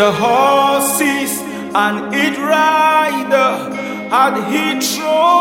the horses and it rider had he thrown.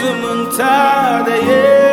gözüm intihar değil